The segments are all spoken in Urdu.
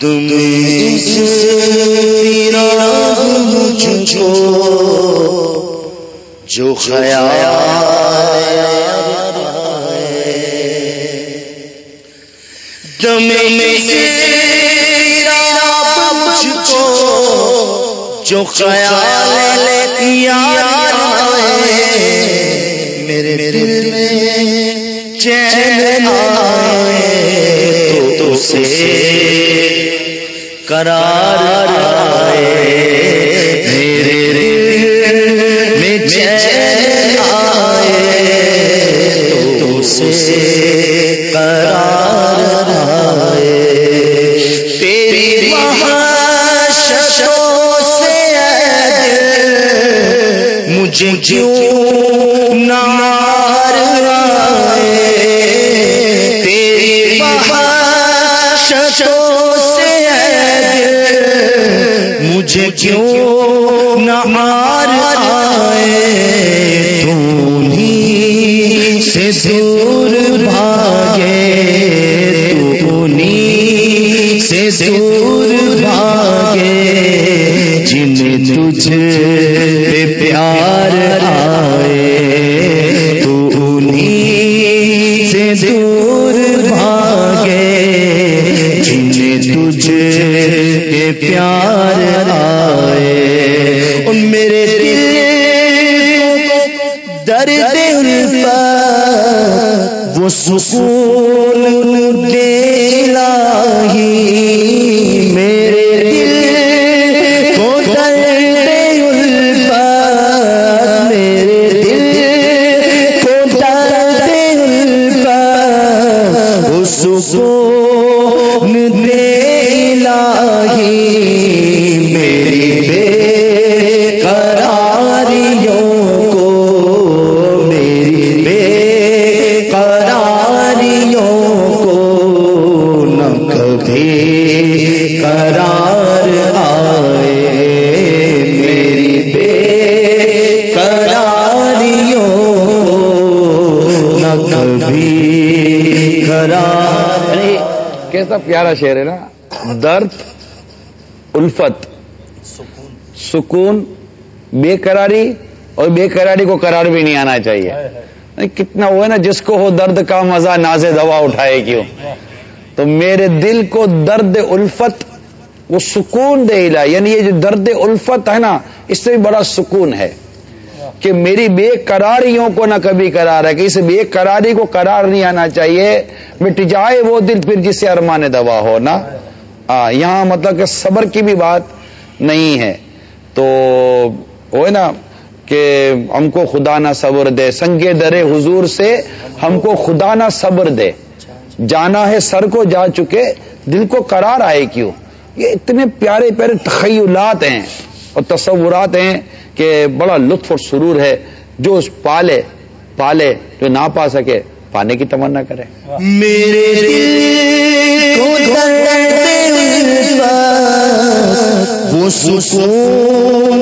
تم اس جو خیال دم مجھ کو جو خیال میرے دل میں چین آئے تو سے قرار آئے۔ میرے میں چین آئے۔ تو سے قرار آئے۔ تیری مہاششوں سے مجھے کیوں مجھے کیوں نہ مار آئے؟ تھی سے دور بھاگے تھی سے دور بھاگے۔ جن تجھ پہ پیار آئے تھی سے دور بھاگے۔ جن تجھ پہ وہ سکون دے پیارا شعر ہے نا؟ درد الفت سکون۔ بے قراری اور بے قراری کو قرار بھی نہیں آنا چاہیے۔ کتنا وہ ہے نا جس کو ہو درد کا مزہ ناز دوا اٹھائے کیوں؟ تو میرے دل کو درد الفت وہ سکون دے علا یعنی یہ جو درد الفت ہے نا اس سے بھی بڑا سکون ہے۔ کہ میری بے قراریوں کو نہ کبھی قرار ہے، کہ اس بے قراری کو قرار نہیں آنا چاہیے۔ مٹ جائے وہ دل پھر جسے ارمان دوا ہو، نا؟ یہاں مطلب کہ صبر کی بھی بات نہیں ہے۔ تو وہ ہے نا کہ ہم کو خدا نہ صبر دے۔ سنگے درے حضور سے ہم کو خدا نہ صبر دے۔ جانا ہے سر کو جا چکے، دل کو قرار آئے کیوں؟ یہ اتنے پیارے پیارے تخیلات ہیں اور تصورات ہیں۔ کہ بڑا لطف اور سرور ہے جو اس پالے پالے جو نہ پا سکے، پانے کی تمنا کرے۔ میرے وہ سکون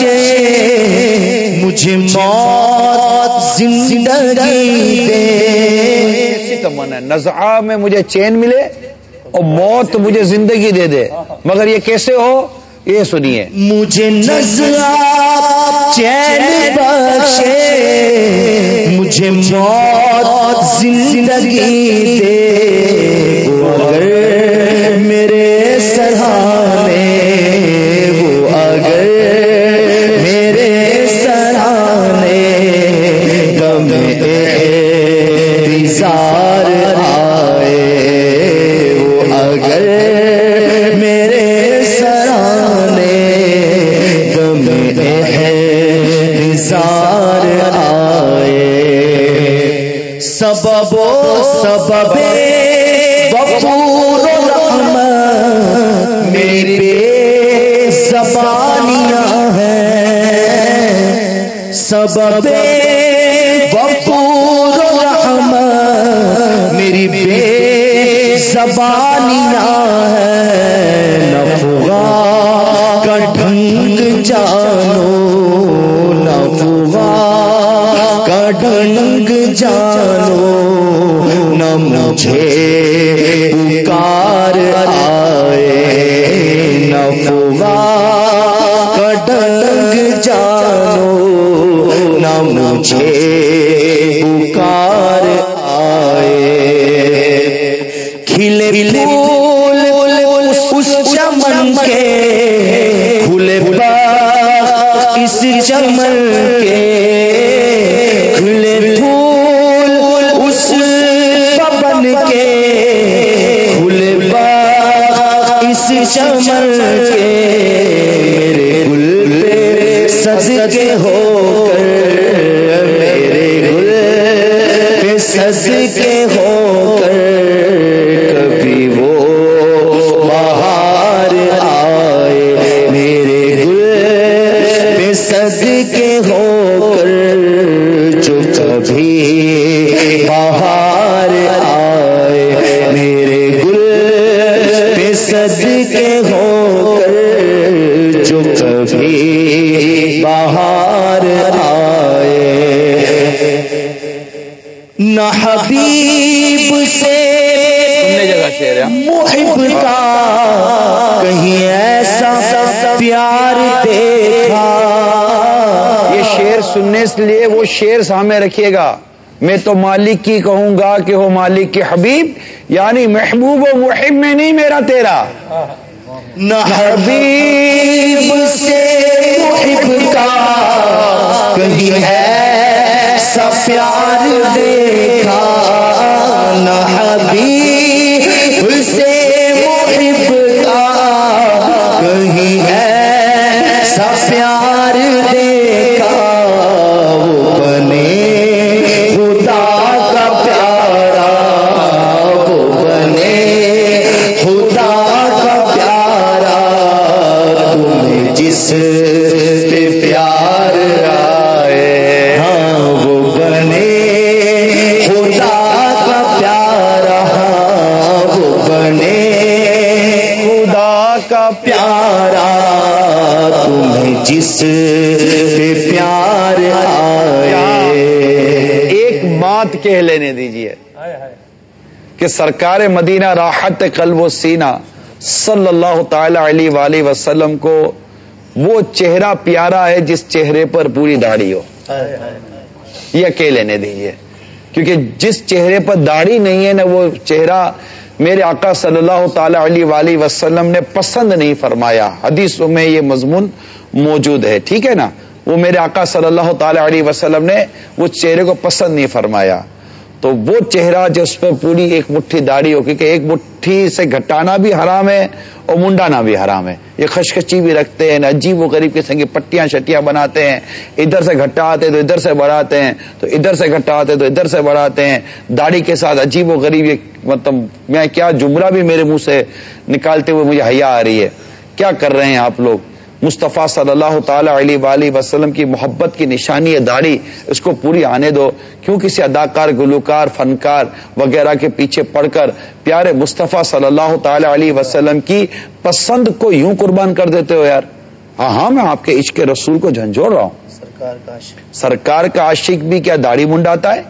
دے مجھے موت زندگی دے۔ تمنا نزعہ میں مجھے چین ملے اور موت مجھے زندگی دے دے۔ مگر یہ کیسے ہو؟ یہ سنیے۔ مجھے نزلہ چین بخشے مجھے موت زندگی دے۔ سبب وفور رحمت میری بے زبانیاں ہیں نفغا کا ڈھنگ جانو نفغا کا ڈھنگ جانو، نہ مجھے مجھے پکار آئے۔ کھلے پھول اس چمن کے۔ کھلے باغ اس چمن سج کے ہو کر جو کبھی وہ شعر سامنے رکھیے گا۔ میں تو مالک کی کہوں گا کہ ہو مالک کے حبیب یعنی محبوب و محب میں نہیں میرا تیرا۔ نہ حبیب سے محب کا کہیں ایسا پیار دیکھا۔ نہ حبیب سے محب کا کہیں ایسا پیار دیکھا۔ بات کہہ لینے دیجیے۔ کہ سرکار مدینہ راحت قلب و سینہ صلی اللہ تعالی علیہ وآلہ وسلم کو وہ چہرہ پیارا ہے جس چہرے پر پوری داڑھی ہو۔ یہ کہ لینے دیجیے کیونکہ جس چہرے پر داڑھی نہیں ہے نا وہ چہرہ میرے آقا صلی اللہ تعالی علیہ وآلہ وسلم نے پسند نہیں فرمایا۔ حدیثوں میں یہ مضمون موجود ہے۔ ٹھیک ہے نا؟ وہ میرے آقا صلی اللہ تعالی علیہ وسلم نے وہ چہرے کو پسند نہیں فرمایا۔ تو وہ چہرہ جس پہ پوری ایک مٹھی داڑھی ہو، کیونکہ ایک مٹھی سے گھٹانا بھی حرام ہے اور منڈانا بھی حرام ہے۔ یہ خشکچی بھی رکھتے ہیں، عجیب و غریب قسم کی پٹیاں، شٹیاں بناتے ہیں۔ ادھر سے گھٹا آتے تو ادھر سے بڑھاتے ہیں۔ تو ادھر سے گھٹا آتے تو ادھر سے بڑھاتے ہیں۔ داڑھی کے ساتھ عجیب و غریب یہ مطلب میں کیا جملہ بھی میرے منہ سے نکالتے ہوئے مجھے حیا آ رہی ہے۔ کیا کر رہے ہیں آپ لوگ؟ مصطفیٰ صلی اللہ تعالی علیہ وآلہ وسلم کی محبت کی نشانی داڑھی اس کو پوری آنے دو۔ کیوں کسی اداکار گلوکار فنکار وغیرہ کے پیچھے پڑھ کر پیارے مصطفیٰ صلی اللہ تعالی علیہ وسلم کی پسند کو یوں قربان کر دیتے ہو یار۔ ہاں ہاں میں آپ کے عشق رسول کو جھنجھوڑ رہا ہوں۔ سرکار کا عاشق۔ سرکار کا عاشق بھی کیا داڑھی منڈاتا ہے؟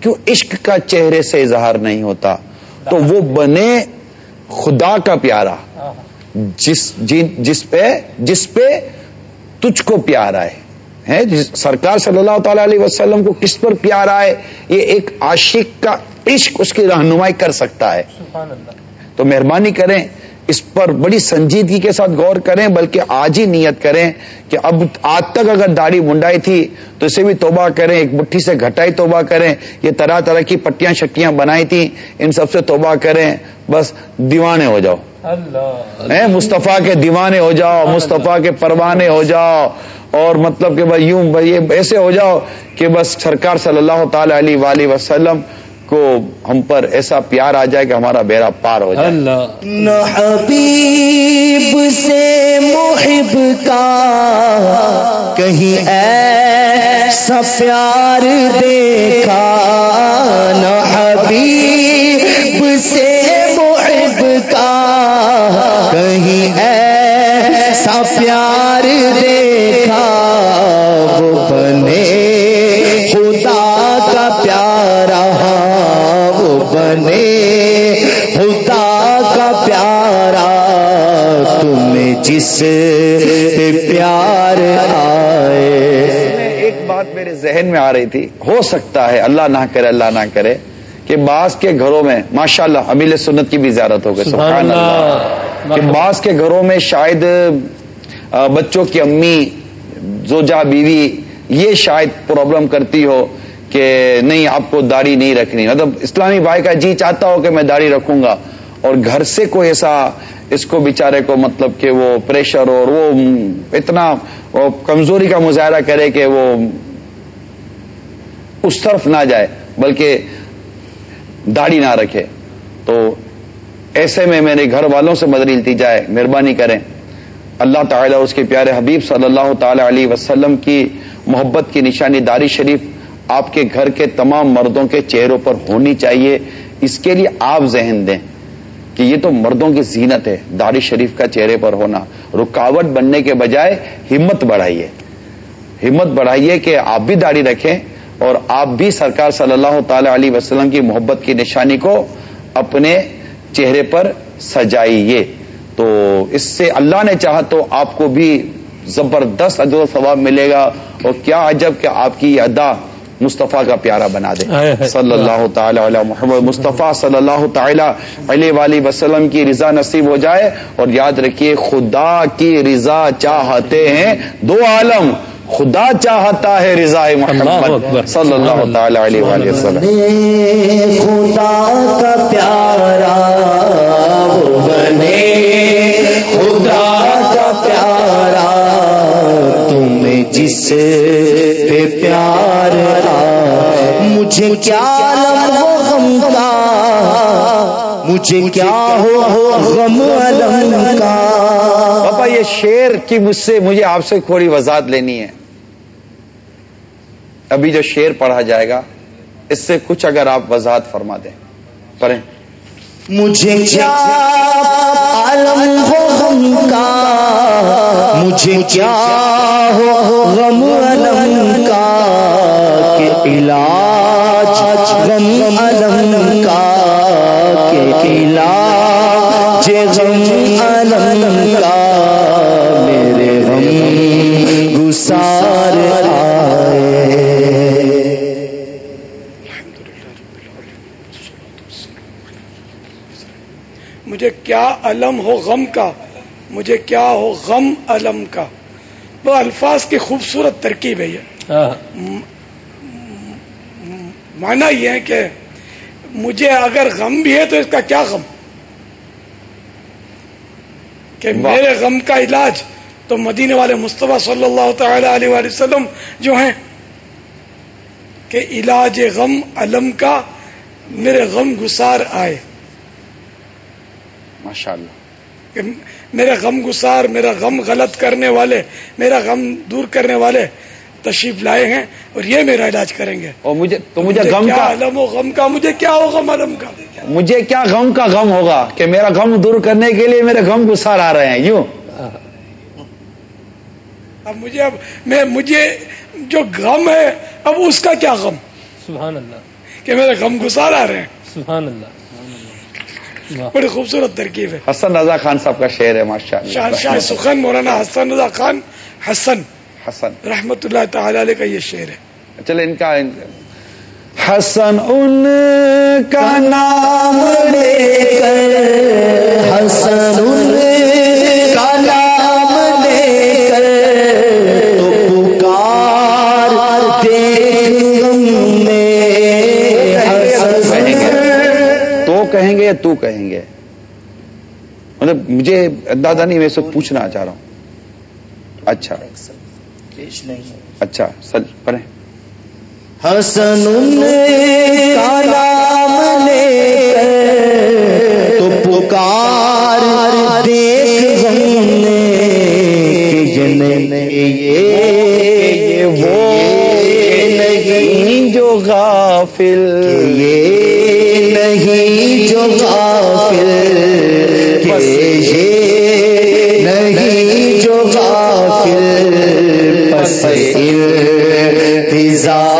کیوں عشق کا چہرے سے اظہار نہیں ہوتا؟ تو وہ بنے خدا کا پیارا۔ جس جن جس پہ جس پہ تجھ کو پیار آئے سرکار صلی اللہ تعالی علیہ وسلم کو کس پر پیار آئے یہ ایک عاشق کا عشق اس کی رہنمائی کر سکتا ہے۔ تو مہربانی کریں اس پر بڑی سنجیدگی کے ساتھ غور کریں بلکہ آج ہی نیت کریں کہ اب آج تک اگر داڑھی منڈائی تھی تو اسے بھی توبہ کریں ایک مٹھی سے گھٹائی توبہ کریں۔ یہ طرح طرح کی پٹیاں شٹیاں بنائی تھیں ان سب سے توبہ کریں۔ بس دیوانے ہو جاؤ۔ اے مصطفیٰ کے دیوانے ہو جاؤ مصطفیٰ کے پروانے ہو جاؤ۔ اور مطلب کہ بھائی یوں یہ ایسے ہو جاؤ کہ بس سرکار صلی اللہ تعالی علیہ وآلہ وسلم کو ہم پر ایسا پیار آ جائے کہ ہمارا بیڑا پار ہو جائے۔ اللہ۔ نہ حبیب سے محب کا کہیں ایسا پیار دیکھا۔ نہ حبیب سے محب پیار دیکھا وہ بنے خدا کا پیارا وہ بنے خدا کا پیارا تمہیں جس پہ پیار آئے۔ میں ایک بات میرے ذہن میں آ رہی تھی ہو سکتا ہے اللہ نہ کرے اللہ نہ کرے کہ بعض کے گھروں میں ماشاء اللہ امیل سنت کی بھی زیارت ہو گئی سبحان اللہ۔ کہ بعض کے گھروں میں شاید بچوں کی امی زوجہ بیوی، یہ شاید پرابلم کرتی ہو کہ نہیں، آپ کو داڑھی نہیں رکھنی۔ مطلب اسلامی بھائی کا جی چاہتا ہو کہ میں داڑھی رکھوں گا، اور گھر سے کوئی ایسا، اس کو بیچارے کو مطلب کہ وہ پریشر اور وہ اتنا، وہ کمزوری کا مظاہرہ کرے کہ وہ اس طرف نہ جائے، بلکہ داڑھی نہ رکھے۔ تو ایسے میں میرے گھر والوں سے مدری التجا ہے مہربانی کریں۔ اللہ تعالیٰ اور اس کے پیارے حبیب صلی اللہ تعالی علیہ وسلم کی محبت کی نشانی داری شریف آپ کے گھر کے تمام مردوں کے چہروں پر ہونی چاہیے۔ اس کے لیے آپ ذہن دیں کہ یہ تو مردوں کی زینت ہے داڑھی شریف کا چہرے پر ہونا۔ رکاوٹ بننے کے بجائے ہمت بڑھائیے۔ ہمت بڑھائیے کہ آپ بھی داڑھی رکھیں اور آپ بھی سرکار صلی اللہ تعالی علیہ وسلم کی محبت کی نشانی کو اپنے چہرے پر سجائیے۔ تو اس سے اللہ نے چاہا تو آپ کو بھی زبردست اجر و ثواب ملے گا اور کیا عجب کہ آپ کی ادا مصطفیٰ کا پیارا بنا دے۔ صلی اللہ تعالی علی محمد مصطفیٰ صلی اللہ تعالی علیہ وآلہ وسلم کی رضا نصیب ہو جائے اور یاد رکھیے خدا کی رضا چاہتے ہیں دو عالم خدا چاہتا ہے رضا محمد۔ صلی اللہ تعالی علیہ وآلہ وسلم خدا کا پیارا پہ پیار آئے مجھے کیا ہو غم کا؟ مجھے کیا ہو غم علم کا؟ پاپا یہ شیر کی مجھ سے مجھے آپ سے تھوڑی وضاحت لینی ہے۔ ابھی جو شیر پڑھا جائے گا اس سے کچھ اگر آپ وضاحت فرما دیں۔ پڑھیں۔ مجھے کیا عالم ہو غم کا؟ مجھے کیا ہو؟ غم علم کا کہ علاج، غم علم کا کہ علاج۔ غم علم کا میرے غم گسار آئے۔ مجھے کیا علم ہو غم کا؟ مجھے کیا ہو غم علم کا؟ وہ الفاظ کی خوبصورت ترکیب ہے یہ۔ مانا یہ ہے کہ مجھے اگر غم بھی ہے تو اس کا کیا غم؟ کہ۔ میرے غم کا علاج تو مدینے والے مصطفیٰ صلی اللہ تعالی علیہ وآلہ وسلم جو ہیں کہ علاج غم علم کا میرے غم گسار آئے۔ ماشاء اللہ میرے غم گسار میرا غم غلط کرنے والے میرا غم دور کرنے والے تشریف لائے ہیں اور یہ میرا علاج کریں گے۔ اور مجھے تو مجھے مجھے غم کیا کا علم و غم کا مجھے کیا ہو غم علم کا؟ مجھے کیا غم کا غم ہوگا کہ میرا غم دور کرنے کے لیے میرے غم گسار آ رہے ہیں؟ یوں؟ اب مجھے اب میں مجھے جو غم ہے اب اس کا کیا غم؟ سبحان اللہ۔ کہ میرے غم گسار آ رہے ہیں۔ سبحان اللہ۔ بڑی خوبصورت ترکیب ہے۔ حسن رضا خان صاحب کا شعر ہے ماشاء اللہ۔ شاہ سخن مولانا حسن رضا خان حسن۔ حسن۔ رحمت اللہ تعالی علیہ کا یہ شعر ہے۔ چلے ان کا حسن ان کا نام لے کر حسن ان یا تو کہیں گے؟ مطلب مجھے اندازہ نہیں میں سے پوچھنا چاہ رہا ہوں۔ اچھا۔ اچھا سر پڑھیں۔ حسن کا نام لے تو پکار دیکھ نے یہ وہ نہیں جو غافل یہ جو غافل بس یہ نہیں جو غافل پس انتظار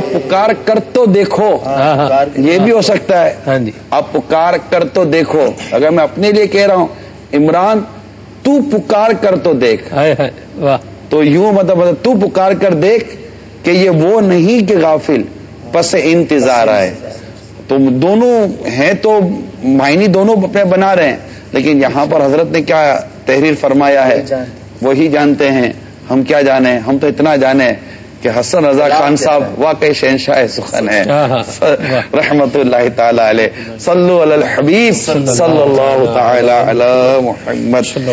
آپ پکار کر تو دیکھو۔ ہاں ہاں۔ یہ بھی ہو سکتا ہے۔ ہاں جی۔ آپ پکار کر تو دیکھو۔ اگر میں اپنے لیے کہہ رہا ہوں عمران تو پکار کر تو دیکھ۔ ہائے ہائے واہ۔ تو یوں مطلب مطلب تو پکار کر دیکھ کہ یہ وہ نہیں کہ غافل پس انتظار آئے۔ تو دونوں ہیں تو معنی دونوں اپنے بنا رہے ہیں لیکن یہاں پر حضرت نے کیا تحریر فرمایا ہے؟ وہی جانتے ہیں۔ ہم کیا جانے؟ ہم تو اتنا جانے۔ کہ حسن رضا خان صاحب واقعی شہنشاہ سخن ہے رحمت اللہ تعالی علیہ۔ صلو علی الحبیب صلی اللہ تعالی علی محمد۔